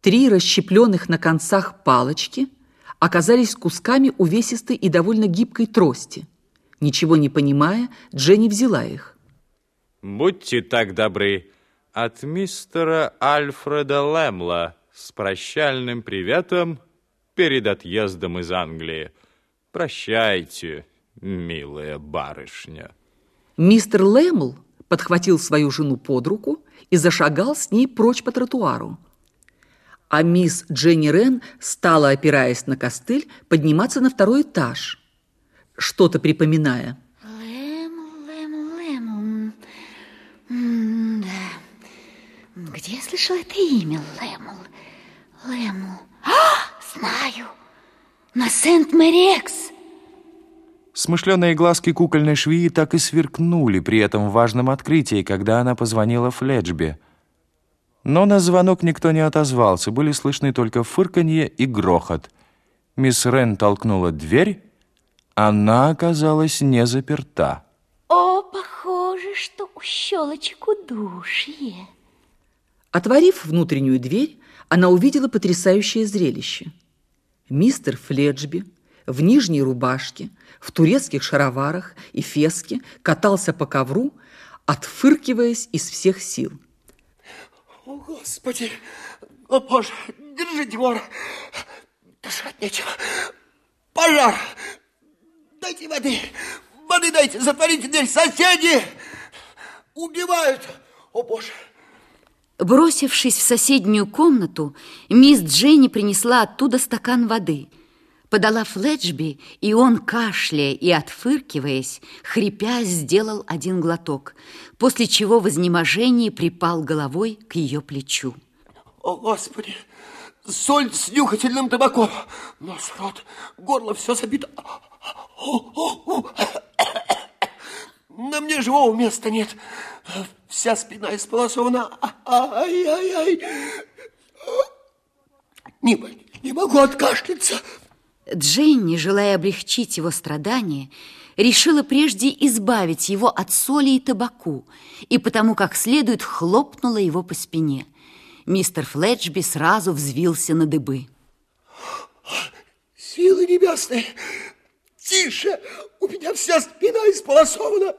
Три расщепленных на концах палочки оказались кусками увесистой и довольно гибкой трости. Ничего не понимая, Дженни взяла их. Будьте так добры, от мистера Альфреда Лэмла с прощальным приветом перед отъездом из Англии. Прощайте, милая барышня. Мистер Лэмл подхватил свою жену под руку и зашагал с ней прочь по тротуару. А мисс Дженни Рен стала, опираясь на костыль, подниматься на второй этаж, что-то припоминая. Лэмл, Лэмл, Лэмл. М, Да. Где я слышала это имя? Лэмл. Лэмл. А, знаю. На Сент-Мэрикс. Смышленые глазки кукольной швеи так и сверкнули при этом важном открытии, когда она позвонила Фледжби. Но на звонок никто не отозвался, были слышны только фырканье и грохот. Мисс Рен толкнула дверь, она оказалась не заперта. О, похоже, что у щелочек удушье. Отворив внутреннюю дверь, она увидела потрясающее зрелище. Мистер Фледжби в нижней рубашке, в турецких шароварах и феске катался по ковру, отфыркиваясь из всех сил. О, Господи! О, Боже! Держите вора! Дышать нечего. Пожар! Дайте воды! Воды дайте! Затворите дверь! Соседи! Убивают! О, Боже! Бросившись в соседнюю комнату, мисс Дженни принесла оттуда стакан воды. Подала Флетчби, и он, кашляя и отфыркиваясь, хрипя, сделал один глоток, после чего в изнеможении припал головой к ее плечу. О, Господи! Соль с нюхательным табаком. Нос, рот, горло, все забито. На мне живого места нет. Вся спина исполосована. Ай-яй-яй. Не, не могу откашляться. Дженни, желая облегчить его страдания, решила прежде избавить его от соли и табаку, и потому как следует хлопнула его по спине. Мистер Флетчби сразу взвился на дыбы. Силы небесные. Тише, у меня вся спина исполосована.